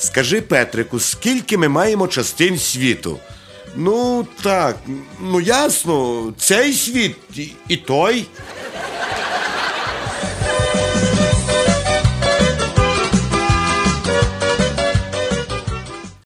Скажи, Петрику, скільки ми маємо частин світу? Ну, так, ну ясно, цей світ і, той.